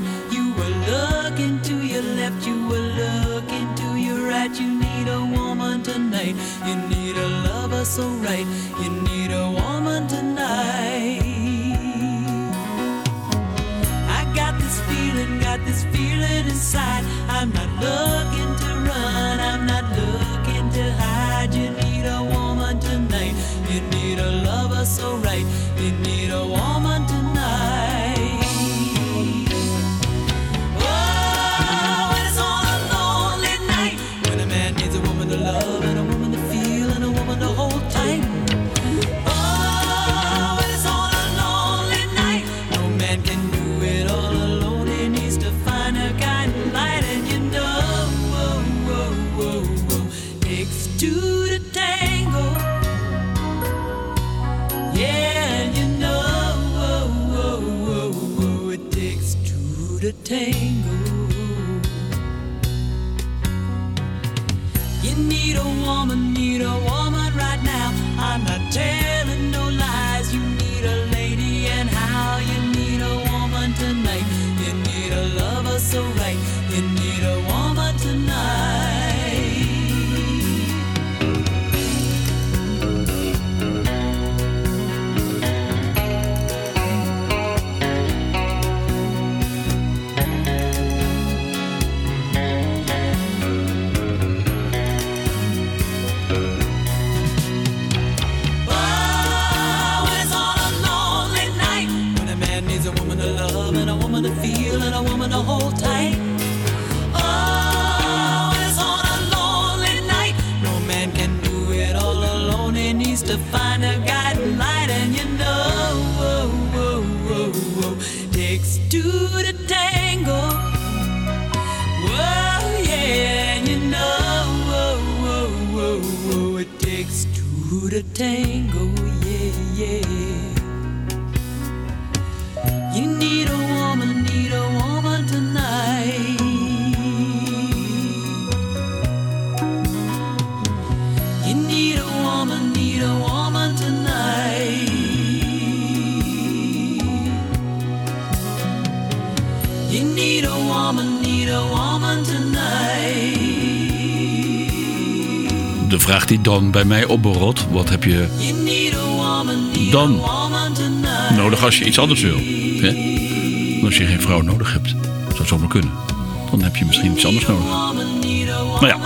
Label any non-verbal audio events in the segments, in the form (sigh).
right. You were looking to your left, you were looking to your right. You need a woman tonight. You need a lover so right. You need a woman tonight. I got this feeling, got this feeling inside. I'm not looking The tango. Vraag die dan bij mij opborrelt, wat heb je Dan. nodig als je iets anders wil? Hè? Als je geen vrouw nodig hebt, zou zomaar kunnen. Dan heb je misschien iets anders nodig. Nou ja,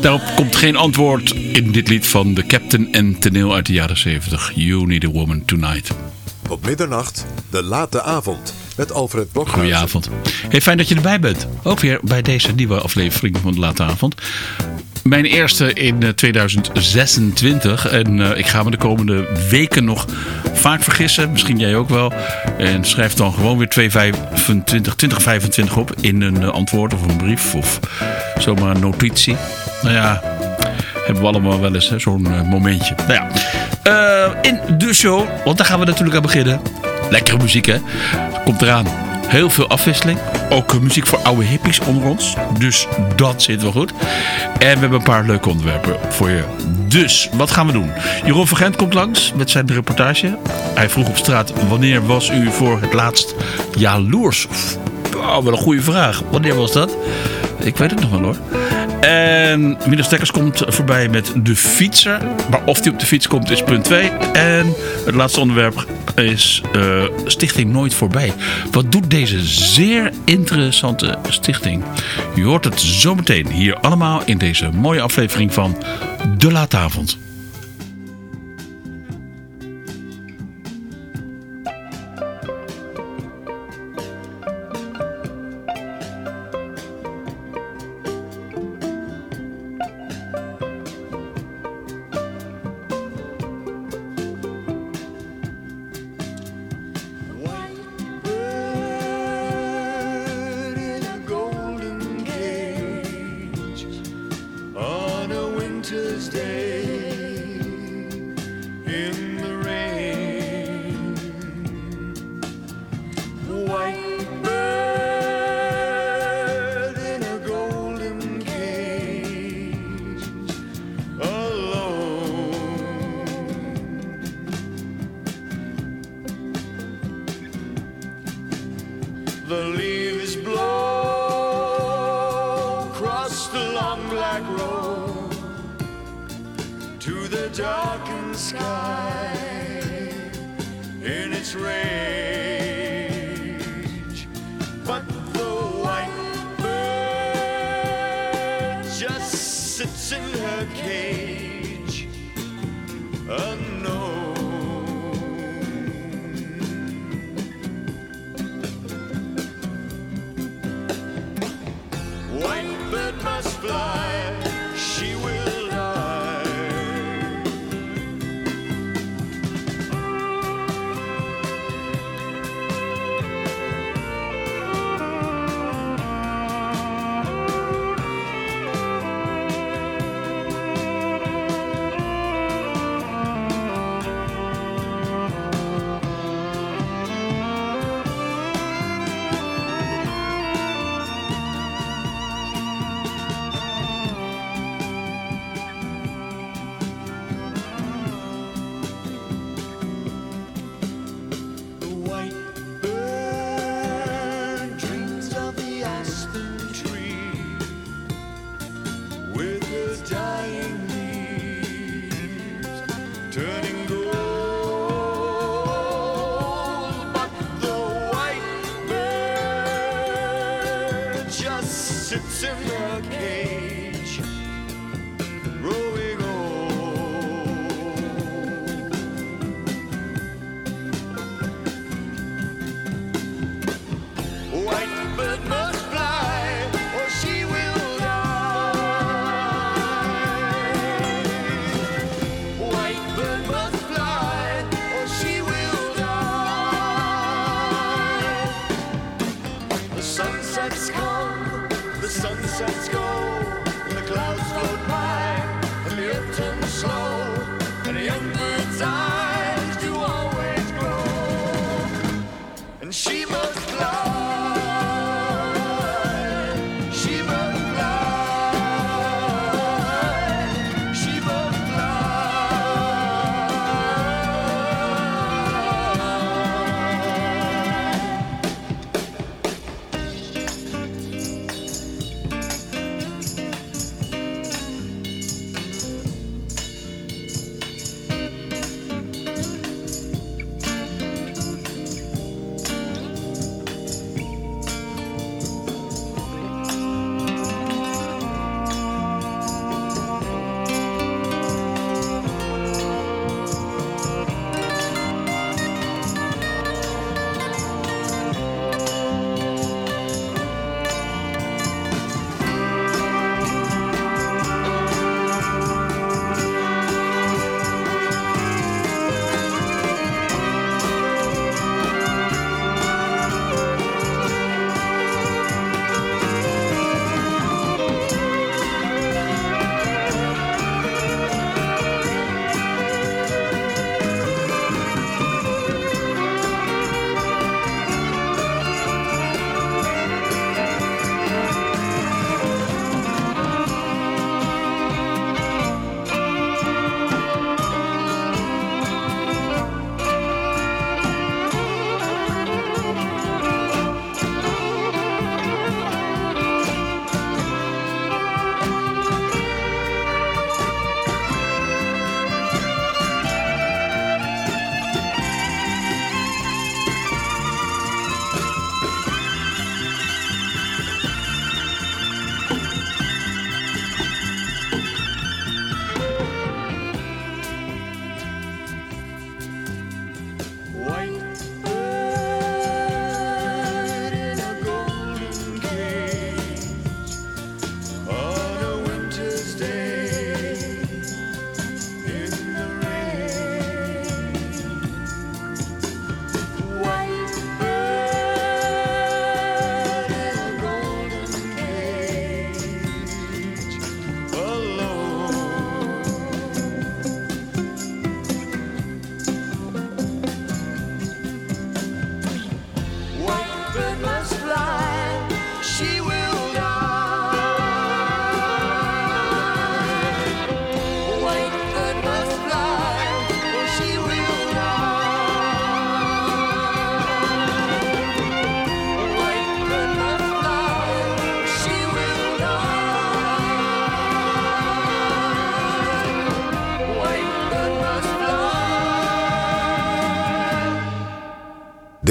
daarop komt geen antwoord in dit lied van de Captain en Teneel uit de jaren 70. You Need a Woman Tonight. Op middernacht, de late avond. Met Alfred Blokhuizen. Goedenavond. Hey, fijn dat je erbij bent. Ook weer bij deze nieuwe aflevering van de Late Avond. Mijn eerste in eh, 2026. En eh, ik ga me de komende weken nog vaak vergissen. Misschien jij ook wel. En schrijf dan gewoon weer 225, 2025 op in een eh, antwoord of een brief. Of zomaar een notitie. Nou ja, hebben we allemaal wel eens zo'n eh, momentje. Nou ja, eh, in de show, want daar gaan we natuurlijk aan beginnen. Lekkere muziek hè, komt eraan. Heel veel afwisseling. Ook eh, muziek voor oude hippies onder ons. Dus dat zit wel goed. En we hebben een paar leuke onderwerpen voor je. Dus, wat gaan we doen? Jeroen van Gent komt langs met zijn reportage. Hij vroeg op straat, wanneer was u voor het laatst jaloers? Oh, wat een goede vraag. Wanneer was dat? Ik weet het nog wel hoor. En Miele Stekkers komt voorbij met de fietser. Maar of hij op de fiets komt is punt 2. En het laatste onderwerp is eh, Stichting Nooit Voorbij. Wat doet deze zeer interessante stichting? Je hoort het zometeen hier allemaal in deze mooie aflevering van De Laatavond.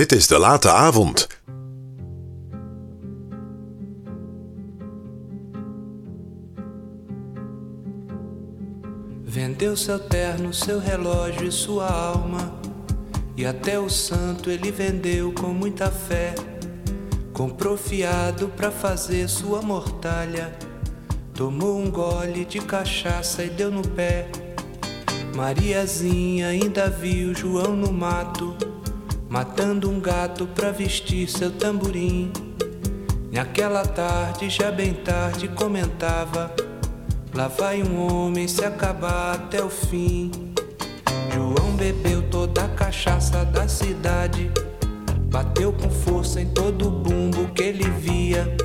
Dit is de late avond. Vendeu seu terno, seu relógio e sua alma. E até o santo ele vendeu com muita fé. Comprou fiado pra fazer sua mortalha. Tomou um gole de cachaça e deu no pé. Mariazinha ainda viu João no mato, matando um gato pra vestir seu tamborim. Naquela tarde, já bem tarde, comentava: Lá vai um homem se acabar até o fim. João bebeu toda a cachaça da cidade, bateu com força em todo o bumbo que ele via.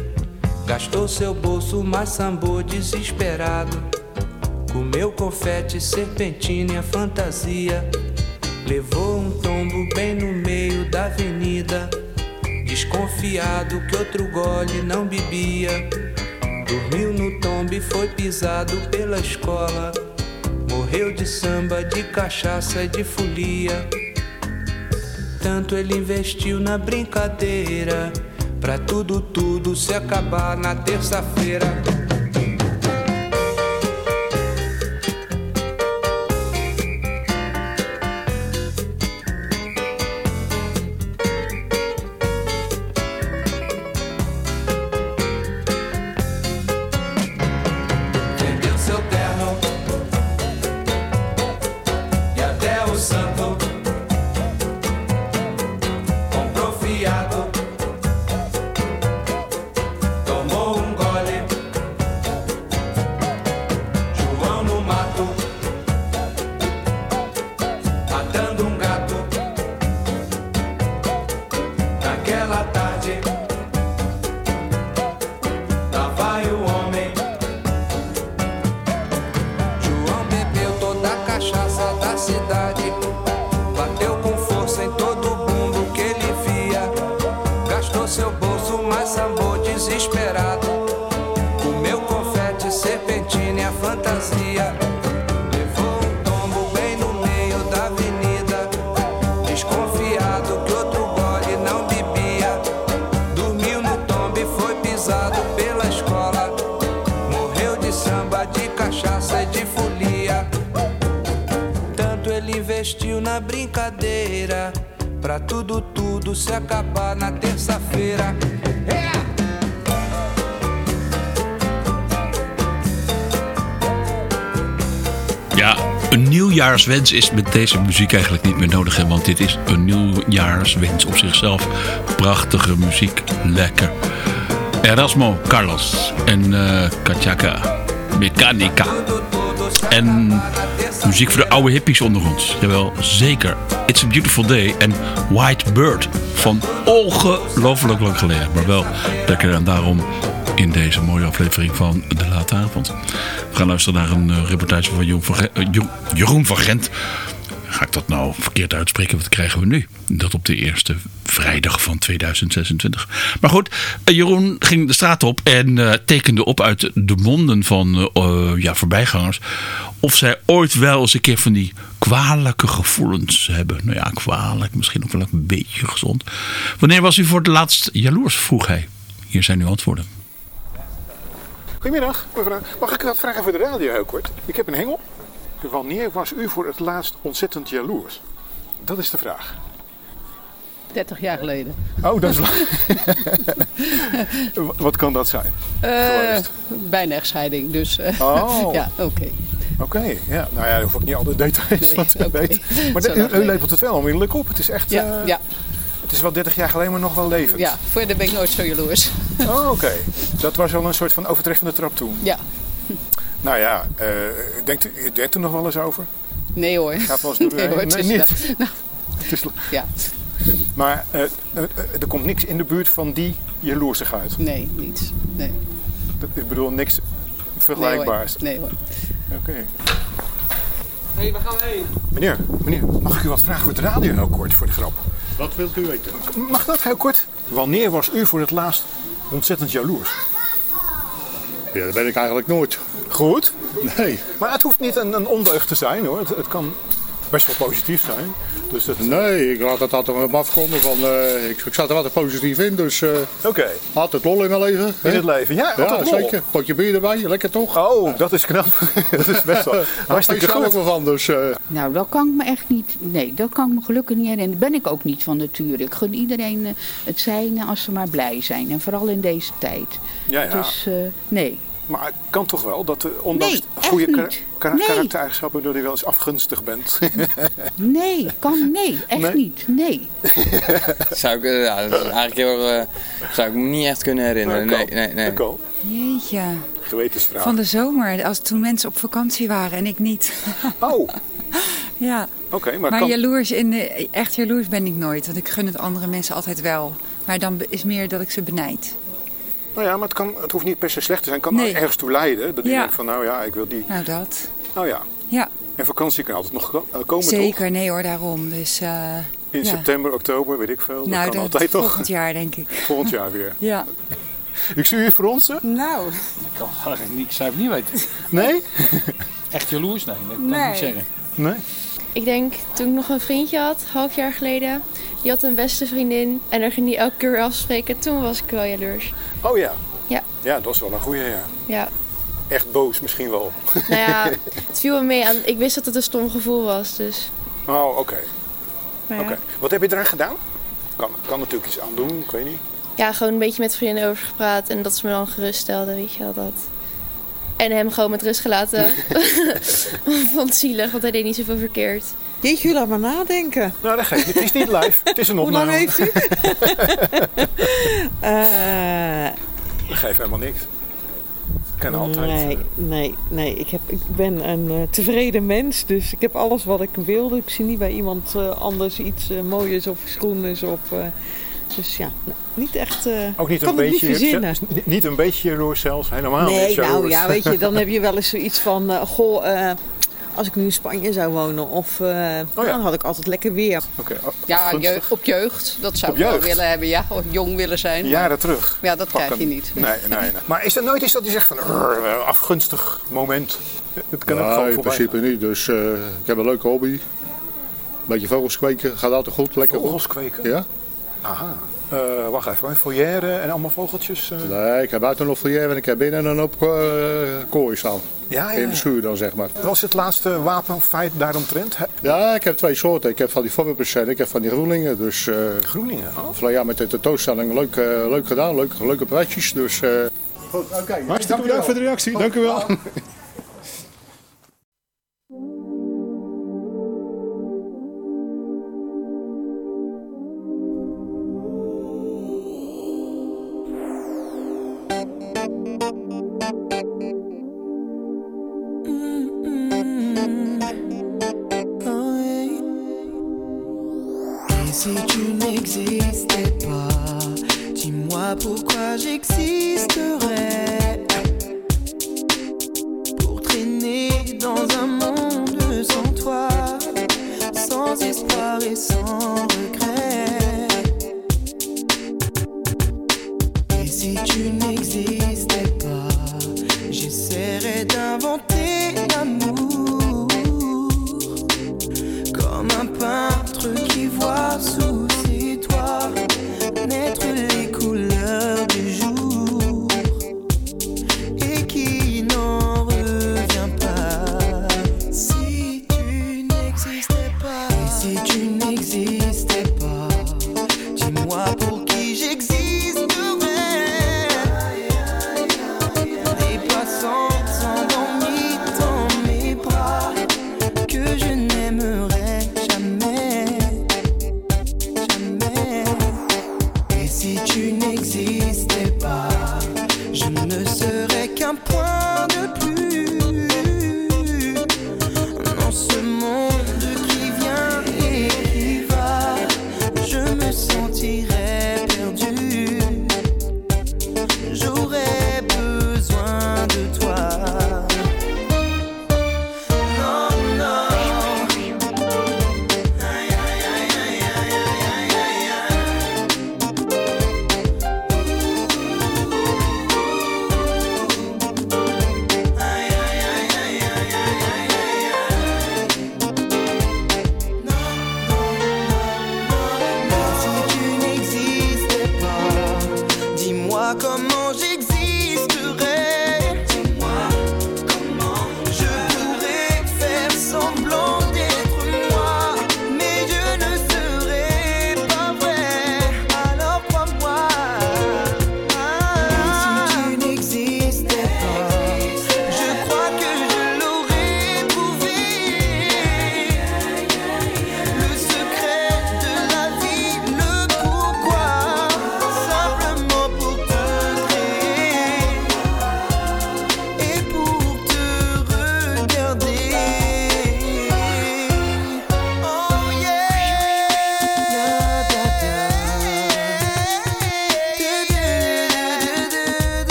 Gastou seu bolso, mas sambou desesperado. Comeu confete, serpentina e fantasia. Levou um tombo bem no meio da avenida. Desconfiado que outro gole não bebia. Dormiu no tombo e foi pisado pela escola. Morreu de samba, de cachaça de folia. Tanto ele investiu na brincadeira. Pra tudo, tudo se acabar na terça-feira. Investiu na brincadeira. Pra tudo, tudo se acabar na terça-feira. Nieuwjaarswens is met deze muziek eigenlijk niet meer nodig. Want dit is een nieuwjaarswens op zichzelf. Prachtige muziek, lekker. Erasmo Carlos en eh Kachaka Mechanica. En muziek voor de oude hippies onder ons. Jawel, zeker. It's a Beautiful Day en White Bird van ongelooflijk lang geleden. Maar wel lekker en daarom in deze mooie aflevering van De Late Avond. We gaan luisteren naar een eh, reportage van Jeroen van, eh, Jeroen van Gent. Ga ik dat nou verkeerd uitspreken? Wat krijgen we nu? Dat op de eerste vrijdag van 2026. Maar goed, eh, Jeroen ging de straat op en tekende op uit de monden van eh, ja, voorbijgangers. Of zij ooit wel eens een keer van die kwalijke gevoelens hebben. Nou ja, kwalijk, misschien ook wel een beetje gezond. Wanneer was u voor het laatst jaloers? vroeg hij. Hier zijn uw antwoorden. Goedemiddag, mevrouw. Mag ik u wat vragen voor de radio heel kort? Ik heb een hengel. Wanneer was u voor het laatst ontzettend jaloers? Dat is de vraag. 30 jaar geleden. Oh, dat is lang. (laughs) wat kan dat zijn? Geweest. bijna echtscheiding, dus eh, Oh. (laughs) ja, oké. Oké, ja. Nou ja, daar hoef ik niet alle details Nee, van te weten. Maar de- u, u lepelt het wel onmiddellijk op. Het is echt, Ja, eh, ja, het is wel 30 jaar geleden, maar nog wel levend. ja, voor de ben ik nooit zo jaloers. Oh, oké. Dat was wel een soort van overtreffende trap toen. Ja, Nou ja, eh, denkt, u, u denkt er nog wel eens over? nee hoor. Gaat wel eens door Nee hoor, het nee, is, niet. nou, Het is, ja, maar eh, eh, er komt niks in de buurt van die jaloersigheid. nee, niets. Nee, Dat- Ik bedoel, niks nee hoor. vergelijkbaars. Nee hoor. Oké. Hé, waar gaan we heen? Meneer, meneer, mag ik u wat vragen voor de radio heel kort voor de grap? Wat wilt u weten? Mag dat heel kort? Wanneer was u voor het laatst ontzettend jaloers? Ja, dat ben ik eigenlijk nooit. Goed. Nee. Maar het hoeft niet een, een ondeugd te zijn hoor. Het, het kan best wel positief zijn. Dus dat... Nee, ik laat het altijd op me afkomen. Van, eh, ik, ik zat er altijd positief in, dus eh, Oké, altijd lol in mijn leven. hè? in het leven. Ja, Ja, altijd lol. zeker. Potje bier erbij, lekker toch? Oh, dat is knap. (laughs) dat is best wel hartstikke ik goed. wel van, dus... eh, Nou, dat kan ik me echt niet. Nee, dat kan ik me gelukkig niet herinneren. Dat ben ik ook niet van nature. Ik gun iedereen het zijn als ze maar blij zijn. En vooral in deze tijd. Ja, ja. Dus eh, nee. Maar het kan toch wel dat ondanks Nee, goede kar- kar- Nee. karaktereigenschappen... dat je wel eens afgunstig bent. (laughs) Nee, kan nee. Echt Nee? niet. Nee. (laughs) Zou ik, eh, ja, dat is eigenlijk heel, eh, zou ik me niet echt kunnen herinneren. Nou, Nee, nee, nee. Dat. Jeetje. Gewetensvraag. Van de zomer, als toen mensen op vakantie waren en ik niet. Oh, (laughs) Ja. oké. maar Maar kan... jaloers, in de, echt jaloers ben ik nooit. Want ik gun het andere mensen altijd wel. Maar dan is meer dat ik ze benijd. Nou ja, maar het, kan, het hoeft niet per se slecht te zijn. Het kan Nee. ergens toe leiden. Dat je denkt van, nou ja, ik wil die. Nou, dat. Nou ja. Ja, En vakantie kan altijd nog eh, komen, toch? zeker. Nee hoor, daarom. Dus eh, In ja. september, oktober, weet ik veel. Dat nou, kan dat altijd toch? volgend jaar denk ik. Volgend jaar (laughs) weer. Ja. Ik zie je fronsen. Nou, Ik kan eigenlijk (laughs) niet, ik zou het niet weten. Nee? Echt jaloers? Nee, dat kan ik Nee. niet zeggen. Nee? Ik denk toen ik nog een vriendje had, half jaar geleden. Die had een beste vriendin en daar ging die elke keer afspreken. Toen was ik wel jaloers. Oh ja. Ja. Ja, dat was wel een goeie, ja. Ja. Echt boos misschien wel. Nou ja, (laughs) het viel me mee aan. Ik wist dat het een stom gevoel was, dus. Oh, oké. Ja. Oké. Wat heb je eraan gedaan? Kan, kan natuurlijk iets aan doen, ik weet niet. ja, gewoon een beetje met vrienden over gepraat en dat ze me dan geruststelden, weet je wel dat. En hem gewoon met rust gelaten. (laughs) (laughs) Vond het zielig, want hij deed niet zoveel verkeerd. Jeetje, laat maar nadenken. Nou, dat geeft niet. Het is niet live. Het is een Hoe opname. lang heeft u? (laughs) Eh, Dat geeft helemaal niks. Kan altijd. nee, nee, nee. Ik, heb, ik ben een eh, tevreden mens, dus ik heb alles wat ik wilde. Ik zie niet bij iemand eh, anders iets moois of schoens of... dus ja, nou, niet echt... eh, Ook niet een beetje. niet verzinnen. niet- Niet een beetje jaloers zelfs, helemaal niet Nee, nou ja, weet je, dan (laughs) heb je wel eens zoiets van... eh, goh, eh, als ik nu in Spanje zou wonen of... eh, Oh Dan had ik altijd lekker weer. Oh, Ja, jeugd, op jeugd. Dat zou Op ik wel willen hebben. Ja, of jong willen zijn. Jaren terug. Ja, dat krijg je niet. Nee, nee, nee. (laughs) Maar is er nooit eens dat hij zegt van "Rrr, een afgunstig moment? Het kan ook nee, gewoon in principe niet. Dus eh, ik heb een leuke hobby. Beetje vogels kweken, gaat altijd goed, lekker. Vogels kweken? Ja? Aha. Eh, wacht even, een foyer en allemaal vogeltjes? eh? Nee, ik heb buiten nog foyer en ik heb binnen een hoop uh, kooi staan. Ja, ja, In de ja. schuur dan, zeg maar. Wat was het laatste wapenfeit daaromtrent? Ja, ik heb twee soorten. Ik heb van die Fobbers en ik heb van die Groeningen. Dus eh Groeningen, oh. jaar met de tentoonstelling leuk, eh, leuk gedaan, leuk, leuke prijsjes. Dus, eh goed, oké. Hartstikke bedankt voor de reactie, dank u wel. (laughs)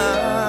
love.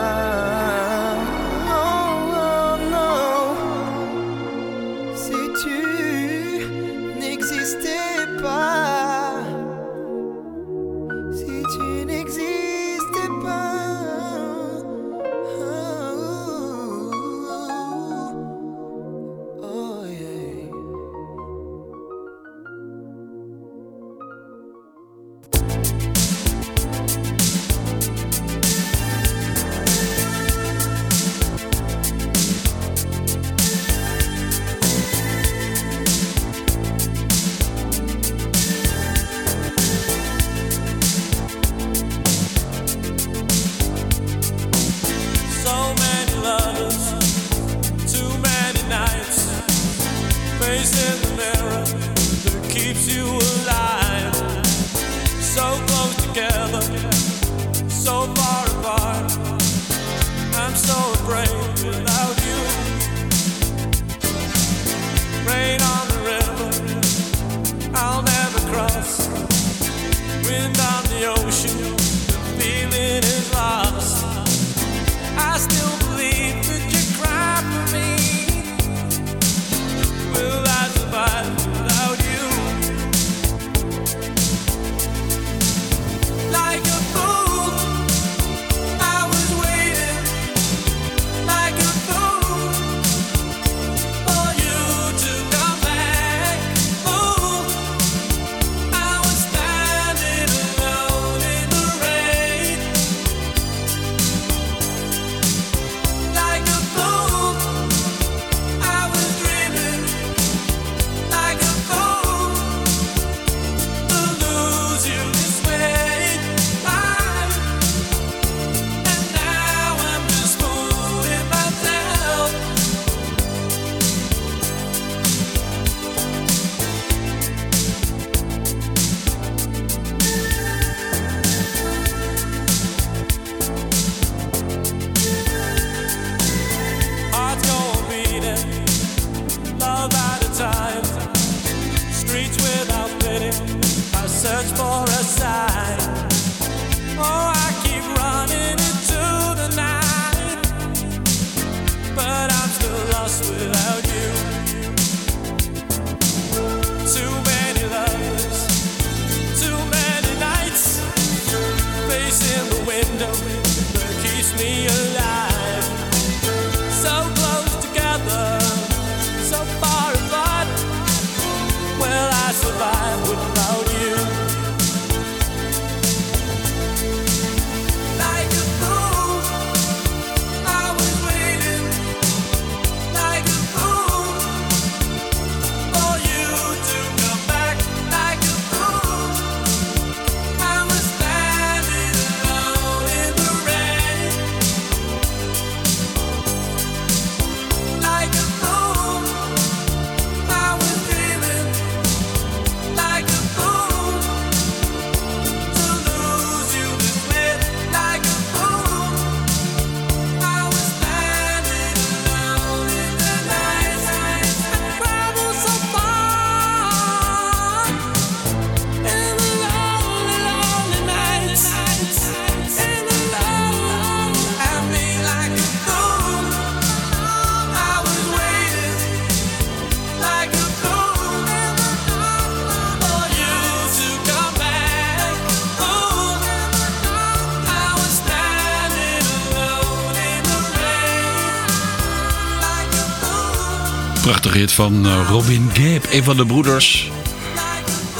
Van eh, Robin Gibb, een van de broeders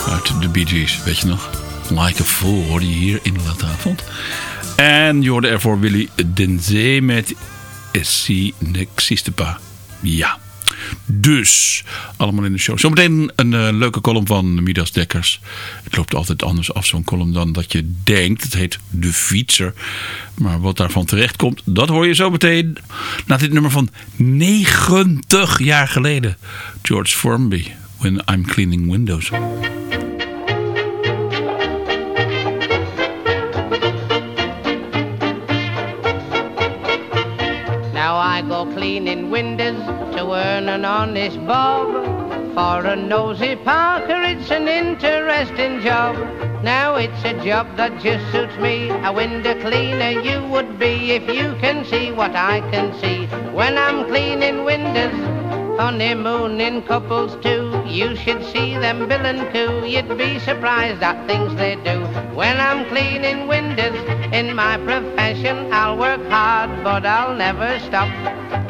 uit de Bee Gees, weet je nog? Like a Fool hoorde je hier in de late avond. En je hoorde ervoor Willy Denzee met Si n'existe pas. Ja. Dus, allemaal in de show. Zometeen een eh, leuke column van Midas Dekkers. Het loopt altijd anders af, zo'n column, dan dat je denkt. Het heet De Fietser. Maar wat daarvan terecht komt, dat hoor je zo meteen. Na dit nummer van 90 jaar geleden. George Formby, When I'm Cleaning Windows. I go cleaning windows to earn an honest bob. For a nosy Parker, it's an interesting job. Now it's a job that just suits me. A window cleaner you would be if you can see what I can see. When I'm cleaning windows, Honeymooning couples too. You should see them bill and coo. You'd be surprised at things they do. When I'm cleaning windows in my profession, I'll work hard, but I'll never stop.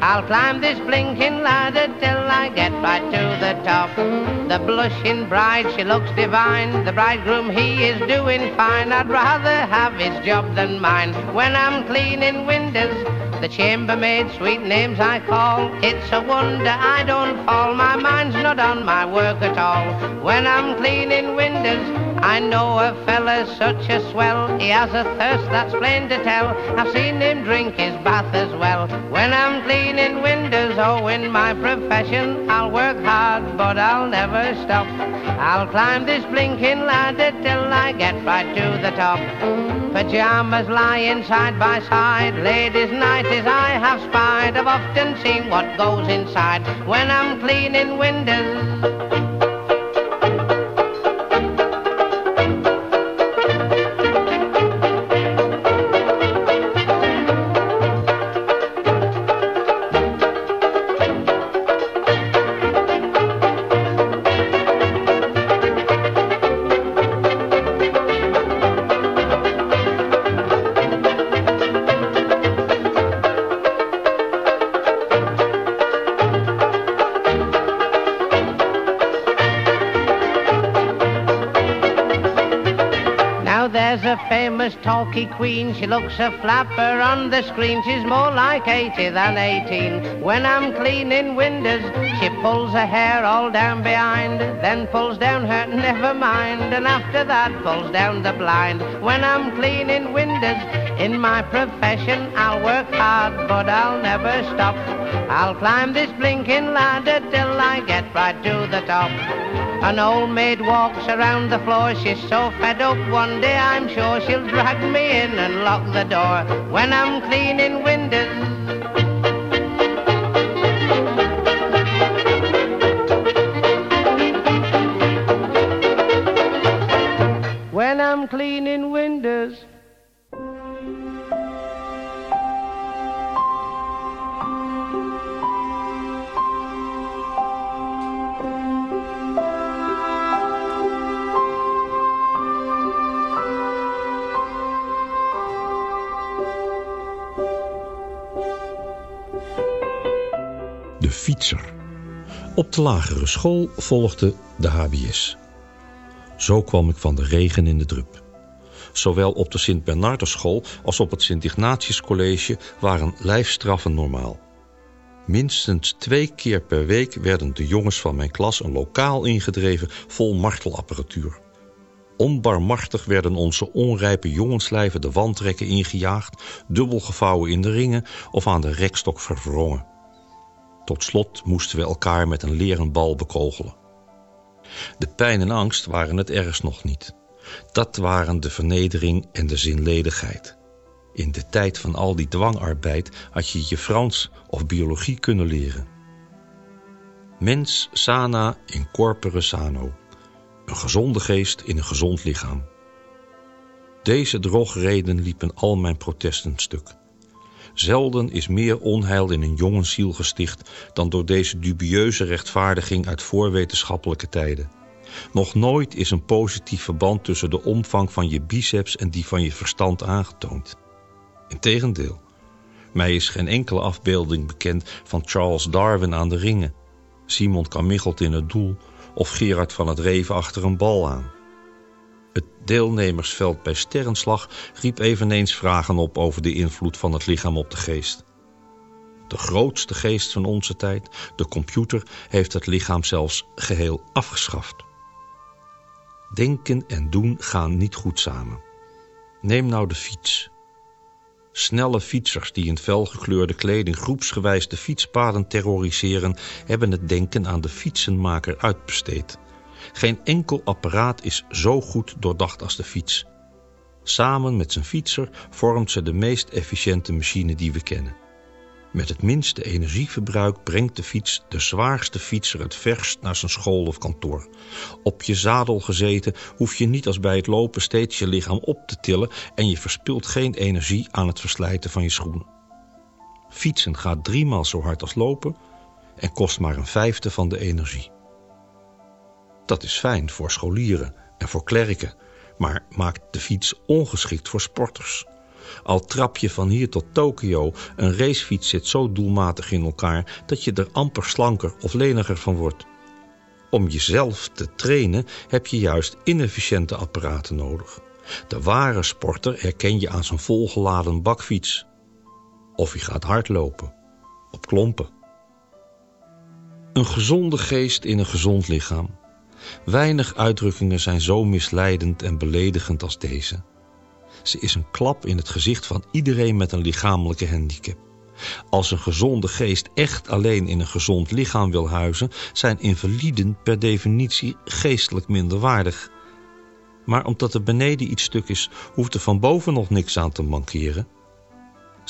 I'll climb this blinking ladder till I get right to the top. The blushing bride, she looks divine. The bridegroom, he is doing fine. I'd rather have his job than mine. When I'm cleaning windows, the chambermaid, sweet names I call. It's a wonder I don't fall. My mind's not on my work at all. When I'm cleaning windows, I know a fella's such a swell. He has a thirst that's plain to tell. I've seen him drink his bath as well. When I'm cleaning windows, oh, in my profession, I'll work hard, but I'll never stop. I'll climb this blinking ladder till I get right to the top. Pajamas lying side by side, ladies' nighties I have spied. I've often seen what goes inside when I'm cleaning windows. Famous talky queen. She looks a flapper on the screen. She's more like 80 than 18. When I'm cleaning windows, she pulls her hair all down behind, then pulls down her never mind, and after that pulls down the blind. When I'm cleaning windows, in my profession, I'll work hard, but I'll never stop. I'll climb this blinking ladder till I get right to the top. An old maid walks around the floor. She's so fed up one day, I'm sure she'll drag me in and lock the door when I'm cleaning windows. Lagere school volgde de HBS. Zo kwam ik van de regen in de drup. Zowel op de Sint Bernardusschool als op het Sint Ignatiuscollege waren lijfstraffen normaal. Minstens twee keer per week werden de jongens van mijn klas een lokaal ingedreven vol martelapparatuur. Onbarmachtig werden onze onrijpe jongenslijven de wandrekken ingejaagd, dubbel gevouwen in de ringen of aan de rekstok verwrongen. Tot slot moesten we elkaar met een leren bal bekogelen. De pijn en angst waren het ergst nog niet. Dat waren de vernedering en de zinledigheid. In de tijd van al die dwangarbeid had je je Frans of biologie kunnen leren. Mens sana in corpore sano. Een gezonde geest in een gezond lichaam. Deze drogreden liepen al mijn protesten stuk. Zelden is meer onheil in een jongensziel gesticht dan door deze dubieuze rechtvaardiging uit voorwetenschappelijke tijden. Nog nooit is een positief verband tussen de omvang van je biceps en die van je verstand aangetoond. Integendeel, mij is geen enkele afbeelding bekend van Charles Darwin aan de ringen, Simon Kamichelt in het doel of Gerard van het Reven achter een bal aan. Het deelnemersveld bij sterrenslag riep eveneens vragen op over de invloed van het lichaam op de geest. De grootste geest van onze tijd, de computer, heeft het lichaam zelfs geheel afgeschaft. Denken en doen gaan niet goed samen. Neem nou de fiets. Snelle fietsers die in felgekleurde kleding groepsgewijs de fietspaden terroriseren, hebben het denken aan de fietsenmaker uitbesteed. Geen enkel apparaat is zo goed doordacht als de fiets. Samen met zijn fietser vormt ze de meest efficiënte machine die we kennen. Met het minste energieverbruik brengt de fiets de zwaarste fietser het verst naar zijn school of kantoor. Op je zadel gezeten hoef je niet als bij het lopen steeds je lichaam op te tillen en je verspilt geen energie aan het verslijten van je schoenen. Fietsen gaat driemaal zo hard als lopen en kost maar een vijfde van de energie. Dat is fijn voor scholieren en voor klerken, maar maakt de fiets ongeschikt voor sporters. Al trap je van hier tot Tokio, een racefiets zit zo doelmatig in elkaar dat je er amper slanker of leniger van wordt. Om jezelf te trainen heb je juist inefficiënte apparaten nodig. De ware sporter herken je aan zijn volgeladen bakfiets. Of hij gaat hardlopen, op klompen. Een gezonde geest in een gezond lichaam. Weinig uitdrukkingen zijn zo misleidend en beledigend als deze. Ze is een klap in het gezicht van iedereen met een lichamelijke handicap. Als een gezonde geest echt alleen in een gezond lichaam wil huizen, zijn invaliden per definitie geestelijk minderwaardig. Maar omdat er beneden iets stuk is, hoeft er van boven nog niks aan te mankeren.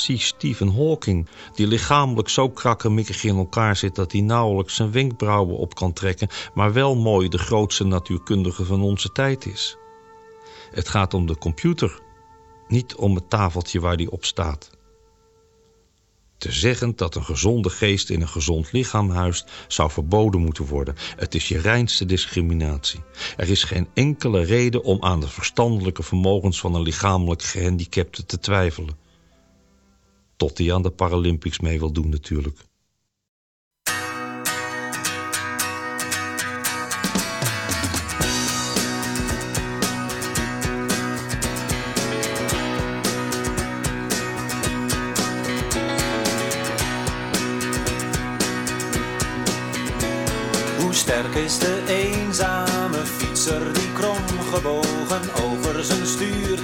Zie Stephen Hawking, die lichamelijk zo krakkemikkig in elkaar zit dat hij nauwelijks zijn wenkbrauwen op kan trekken, maar wel mooi de grootste natuurkundige van onze tijd is. Het gaat om de computer, niet om het tafeltje waar die op staat. Te zeggen dat een gezonde geest in een gezond lichaam huist, zou verboden moeten worden. Het is je reinste discriminatie. Er is geen enkele reden om aan de verstandelijke vermogens van een lichamelijk gehandicapte te twijfelen. Tot hij aan de Paralympics mee wil doen natuurlijk. Hoe sterk is de eenzame fietser die kromgebogen over zijn stuur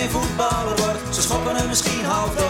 Geen voetballer wordt, ze schoppen hem misschien half dood.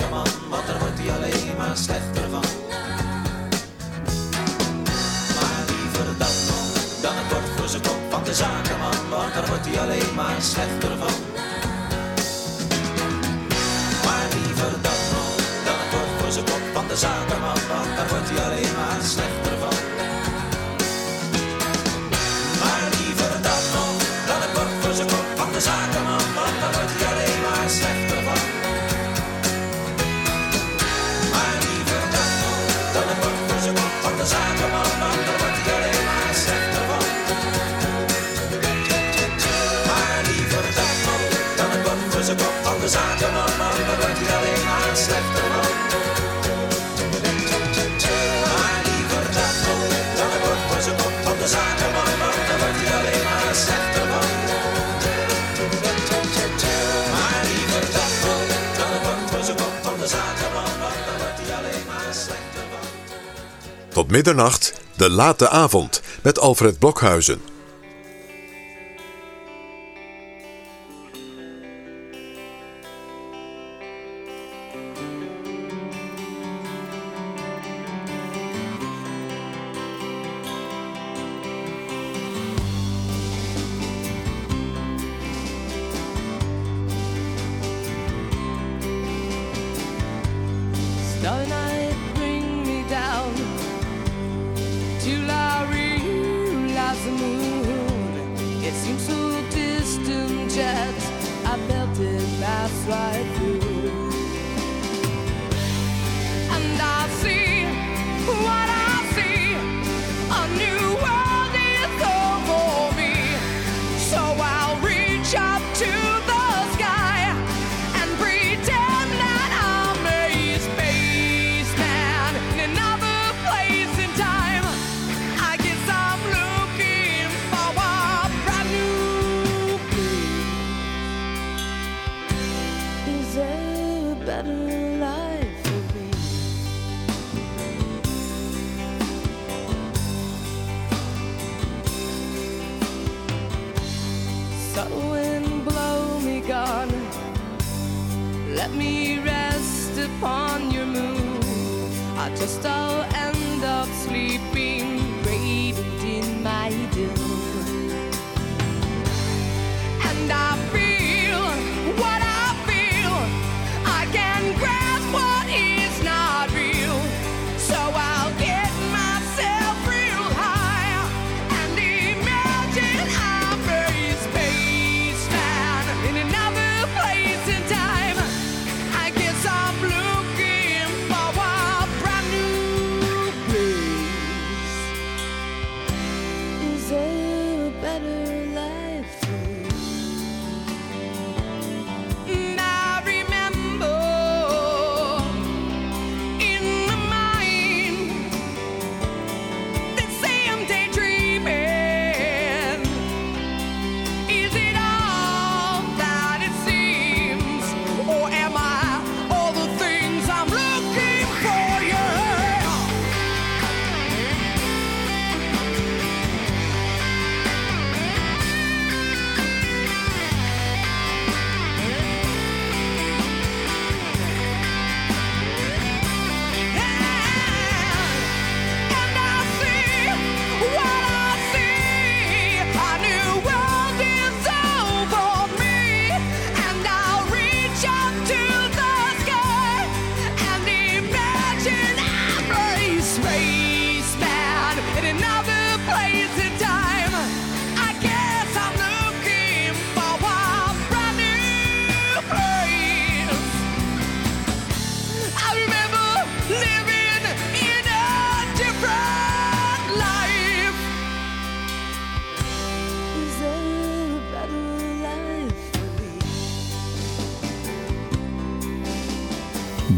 alleen maar slechter De late avond met Alfred Blokhuizen. just all end up sleeping.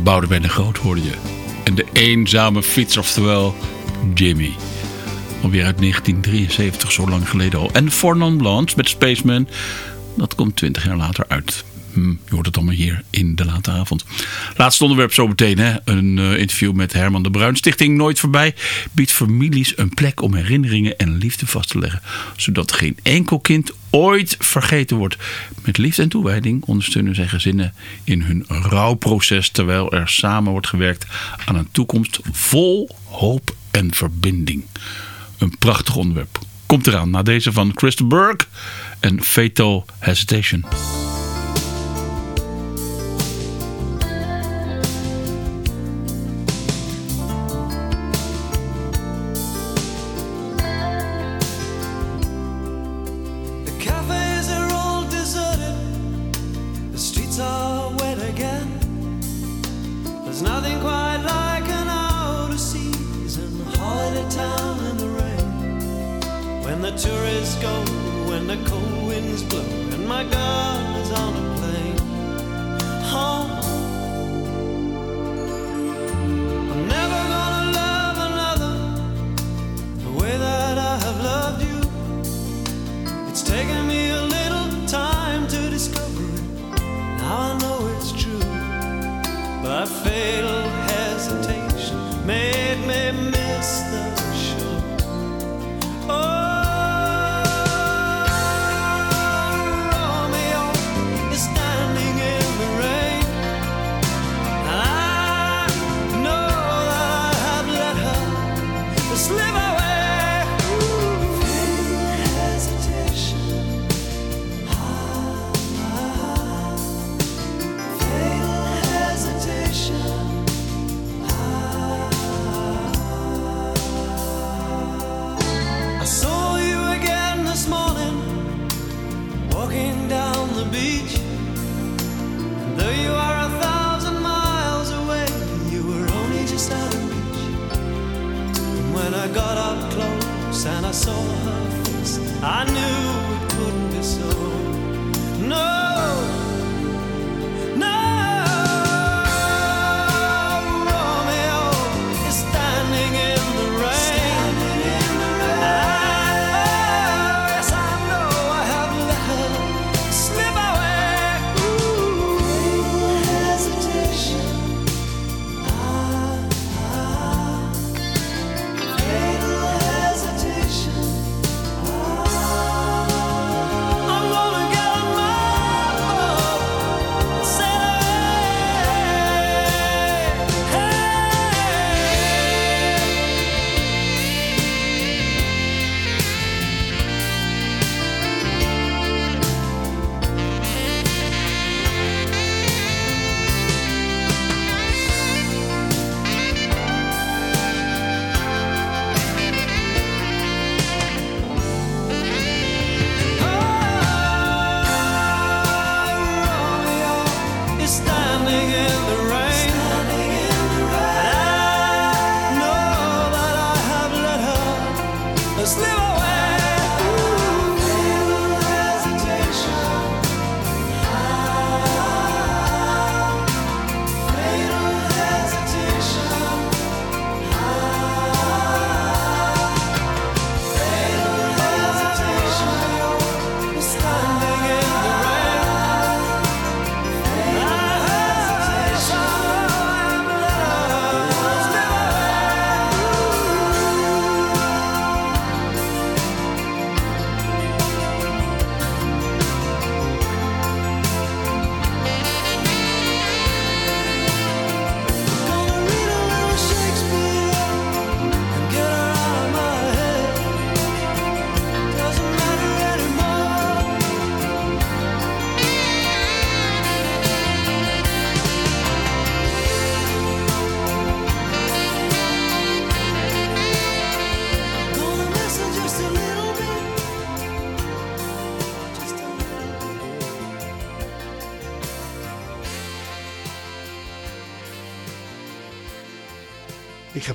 Boudewijn de Groot hoorde je. En de eenzame fiets, oftewel Jimmy. Alweer uit 1973, zo lang geleden al. En Fornon Blanche met Spaceman, dat komt 20 jaar later uit. Hm, je hoort het allemaal hier in de late avond. Laatste onderwerp zo meteen. Hè? Een eh, interview met Herman de Bruin. Stichting Nooit Voorbij biedt families een plek om herinneringen en liefde vast te leggen. Zodat geen enkel kind ooit vergeten wordt. Met liefde en toewijding ondersteunen zij gezinnen in hun rouwproces. Terwijl er samen wordt gewerkt aan een toekomst vol hoop en verbinding. Een prachtig onderwerp. Komt eraan na deze van Christen Burke en Fatal Hesitation.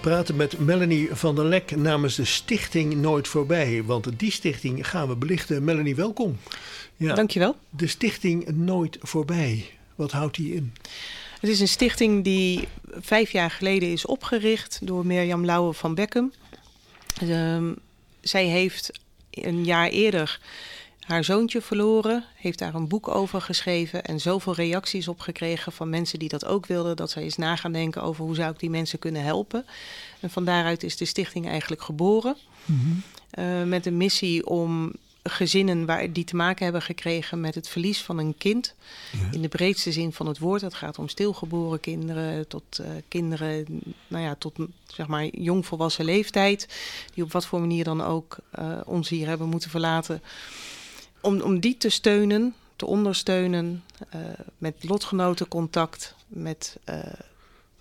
Praten met Melanie van der Lek namens de stichting Nooit Voorbij. Want die stichting gaan we belichten. Melanie, welkom. Ja, Dankjewel. De stichting Nooit Voorbij. Wat houdt die in? Het is een stichting die vijf jaar geleden is opgericht door Mirjam Lauwe van Beckum. Ehm, zij heeft een jaar eerder haar zoontje verloren, heeft daar een boek over geschreven en zoveel reacties op gekregen van mensen die dat ook wilden, dat zij eens na gaan denken over hoe zou ik die mensen kunnen helpen. En van daaruit is de stichting eigenlijk geboren. Eh, met een missie om gezinnen waar die te maken hebben gekregen met het verlies van een kind. In de breedste zin van het woord. Het gaat om stilgeboren kinderen tot eh, kinderen, nou ja, tot zeg maar jongvolwassen leeftijd. Die op wat voor manier dan ook eh, ons hier hebben moeten verlaten. Om, om die te steunen, te ondersteunen eh, met lotgenotencontact, met eh,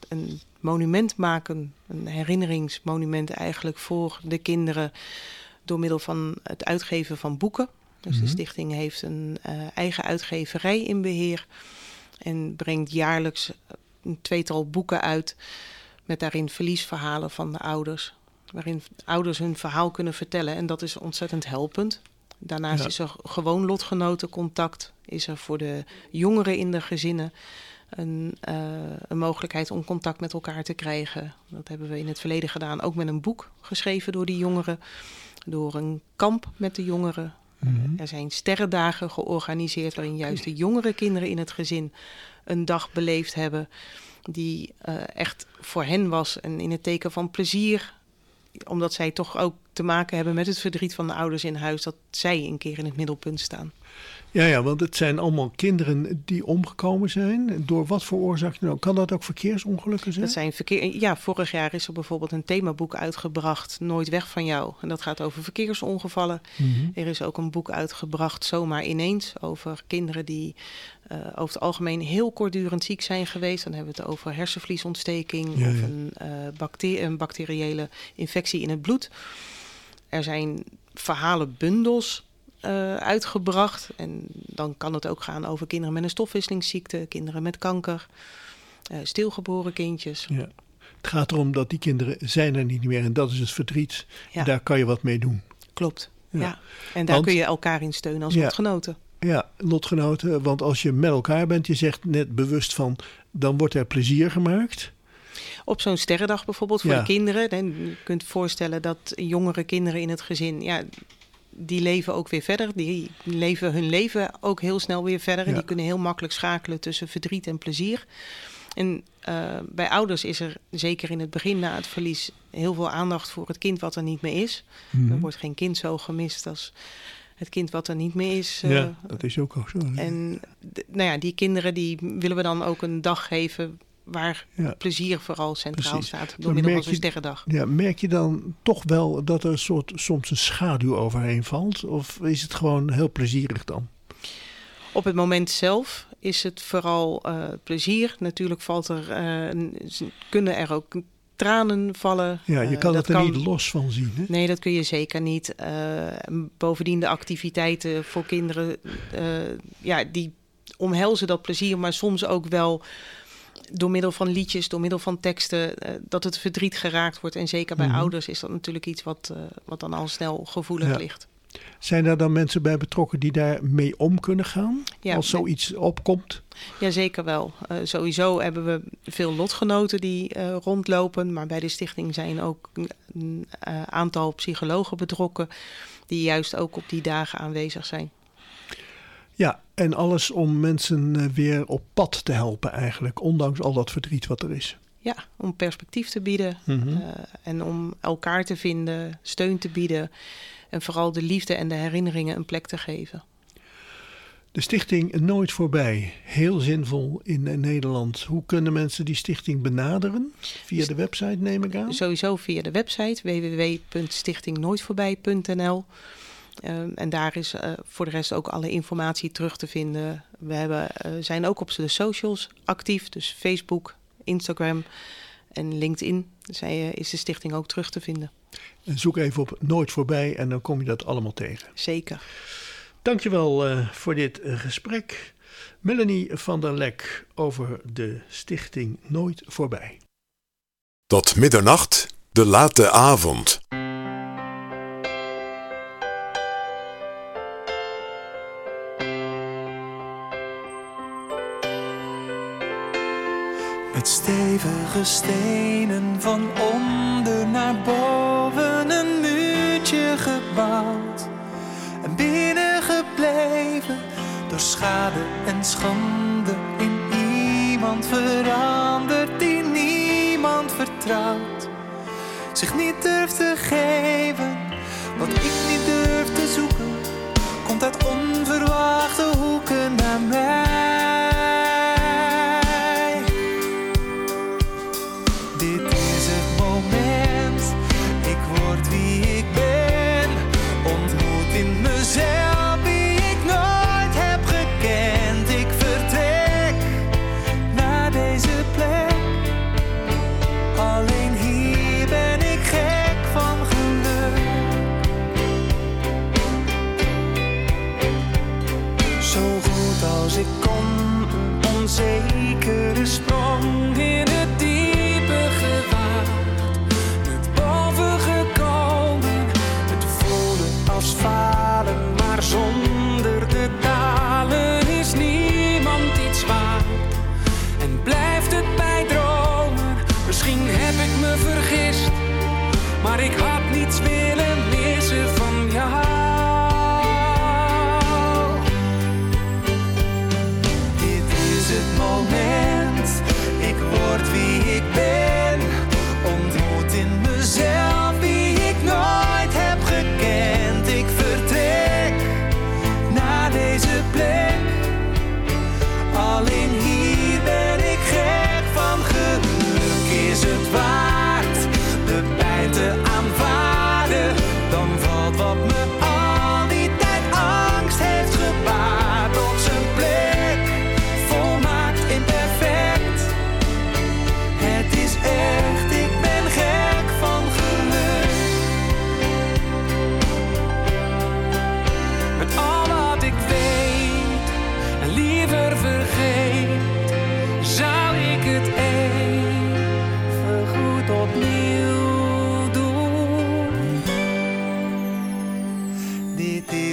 een monument maken, een herinneringsmonument eigenlijk voor de kinderen door middel van het uitgeven van boeken. Dus de Mhm. stichting heeft een eh, eigen uitgeverij in beheer en brengt jaarlijks een tweetal boeken uit met daarin verliesverhalen van de ouders, waarin ouders hun verhaal kunnen vertellen en dat is ontzettend helpend. Daarnaast Ja. is er gewoon lotgenotencontact, is er voor de jongeren in de gezinnen een, eh, een mogelijkheid om contact met elkaar te krijgen. Dat hebben we in het verleden gedaan, ook met een boek geschreven door die jongeren, door een kamp met de jongeren. Mhm. Er zijn sterrendagen georganiseerd waarin juist de jongere kinderen in het gezin een dag beleefd hebben die eh, echt voor hen was en in het teken van plezier omdat zij toch ook te maken hebben met het verdriet van de ouders in huis, dat zij een keer in het middelpunt staan. Ja, ja, want het zijn allemaal kinderen die omgekomen zijn. Door wat voor oorzaak dan ook? Kan dat ook verkeersongelukken zijn? Dat zijn verkeer... Ja, vorig jaar is er bijvoorbeeld een themaboek uitgebracht, Nooit weg van jou. En dat gaat over verkeersongevallen. Mhm. Er is ook een boek uitgebracht, Zomaar ineens, over kinderen die eh, over het algemeen heel kortdurend ziek zijn geweest. Dan hebben we het over hersenvliesontsteking Ja, of. Een, eh, een bacteriële infectie in het bloed. Er zijn verhalenbundels eh, uitgebracht. En dan kan het ook gaan over kinderen met een stofwisselingsziekte, kinderen met kanker, eh, stilgeboren kindjes. Ja. Het gaat erom dat die kinderen zijn er niet meer en dat is het verdriet. Ja. En daar kan je wat mee doen. Klopt. Ja. Ja. En daar Want- kun je elkaar in steunen als lotgenoten. Ja, lotgenoten, want als je met elkaar bent, je zegt net bewust van, dan wordt er plezier gemaakt. Op zo'n sterrendag bijvoorbeeld voor Ja. de kinderen. En je kunt voorstellen dat jongere kinderen in het gezin, ja, die leven ook weer verder. Die leven hun leven ook heel snel weer verder. En Ja. die kunnen heel makkelijk schakelen tussen verdriet en plezier. En eh, bij ouders is er zeker in het begin na het verlies heel veel aandacht voor het kind wat er niet meer is. Mhm. Er wordt geen kind zo gemist als het kind wat er niet meer is. eh, ja, dat is ook al zo. en d- nou ja, die kinderen die willen we dan ook een dag geven waar Ja. plezier vooral centraal Precies. staat. Door middel van zo'n sterrendag. Ja, merk je dan toch wel dat er een soort, soms een schaduw overheen valt? Of is het gewoon heel plezierig dan? Op het moment zelf is het vooral eh, plezier. Natuurlijk valt er, eh, kunnen er ook tranen vallen. Ja, je Eh, kan het er niet los van zien. Hè? Nee, dat kun je zeker niet. Bovendien de activiteiten voor kinderen, ja, die omhelzen dat plezier, maar soms ook wel door middel van liedjes, door middel van teksten, eh, dat het verdriet geraakt wordt. En zeker bij Mhm. ouders is dat natuurlijk iets wat, eh, wat dan al snel gevoelig Ja. ligt. Zijn er dan mensen bij betrokken die daar mee om kunnen gaan? Ja, als zoiets opkomt? Ja, zeker wel. Eh, sowieso hebben we veel lotgenoten die rondlopen. Maar bij de stichting zijn ook een, aantal psychologen betrokken. Die juist ook op die dagen aanwezig zijn. Ja, en alles om mensen eh, weer op pad te helpen eigenlijk. Ondanks al dat verdriet wat er is. Ja, om perspectief te bieden. Mhm. eh, en om elkaar te vinden, steun te bieden. En vooral de liefde en de herinneringen een plek te geven. De stichting Nooit Voorbij. Heel zinvol in eh, Nederland. Hoe kunnen mensen die stichting benaderen? Via de website neem ik aan? Sowieso via de website www.stichtingnooitvoorbij.nl. Ehm, en daar is eh, voor de rest ook alle informatie terug te vinden. We hebben, eh, zijn ook op de socials actief, dus Facebook, Instagram en LinkedIn. Zij, eh, is de stichting ook terug te vinden. En zoek even op Nooit Voorbij en dan kom je dat allemaal tegen. Zeker. Dankjewel eh voor dit gesprek. Melanie van der Lek over de stichting Nooit Voorbij. Tot middernacht, de late avond. Met stevige stenen van onder naar boven een muurtje gebouwd. En binnengebleven door schade en schande in iemand veranderd die niemand vertrouwt. Zich niet durft te geven, wat ik niet durf te zoeken, komt uit onverwachte hoeken naar mij.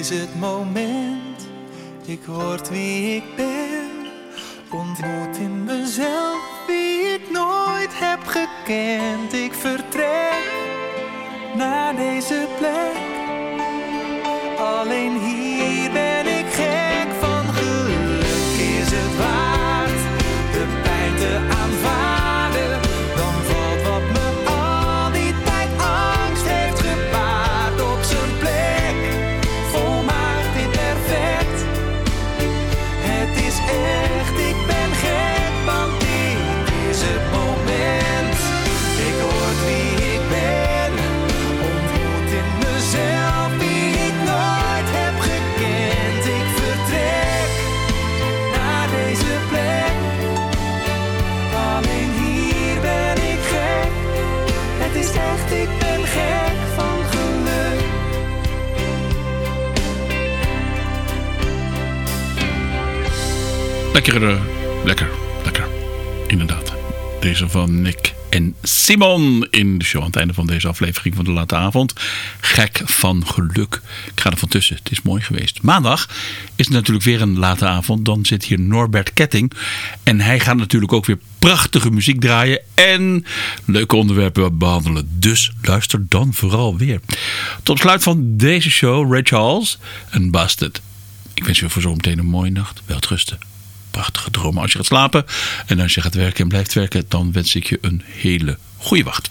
Is het moment, ik word wie ik ben. Ontmoet in mezelf wie ik nooit heb gekend. Ik vertrek naar deze plek. Alleen hier Lekker, eh, lekker, lekker. Inderdaad. Deze van Nick en Simon in de show aan het einde van deze aflevering van de late avond. Gek van geluk. Ik ga er van tussen. Het is mooi geweest. Maandag is het natuurlijk weer een late avond. Dan zit hier Norbert Ketting. En hij gaat natuurlijk ook weer prachtige muziek draaien. En leuke onderwerpen behandelen. Dus luister dan vooral weer. Tot sluit van deze show Ray Charles en Busted. Ik wens je voor zometeen een mooie nacht. Welterusten prachtige dromen als je gaat slapen. En als je gaat werken en blijft werken, dan wens ik je een hele goede wacht.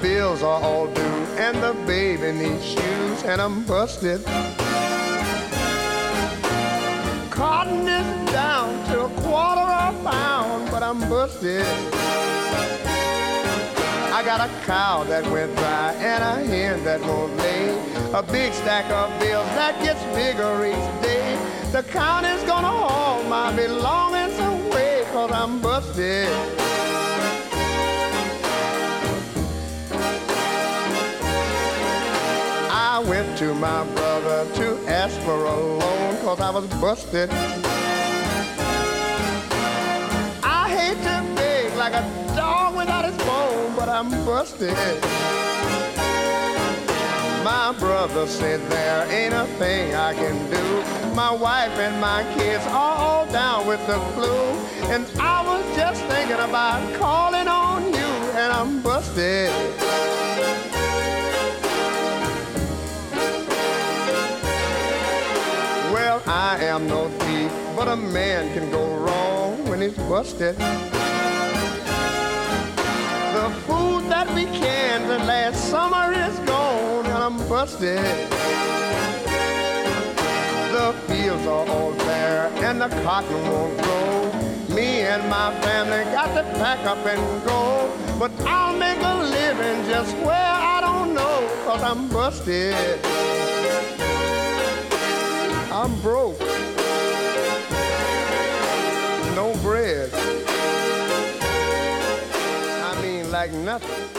Bills are all due, and the baby needs shoes, and I'm busted. I'm busted. I got a cow that went dry and a hen that won't lay. A big stack of bills that gets bigger each day. The county's gonna haul my belongings away, cause I'm busted. I went to my brother to ask for a loan cause I was busted. But I'm busted. My brother said there ain't a thing I can do. My wife and my kids are all down with the flu. And I was just thinking about calling on you, and I'm busted. Well, I am no thief, but a man can go wrong when he's busted. The food that we canned last summer is gone, and I'm busted. The fields are all bare, and the cotton won't grow. Me and my family got to pack up and go. But I'll make a living just where I don't know, cause I'm busted. I'm broke. like nothing.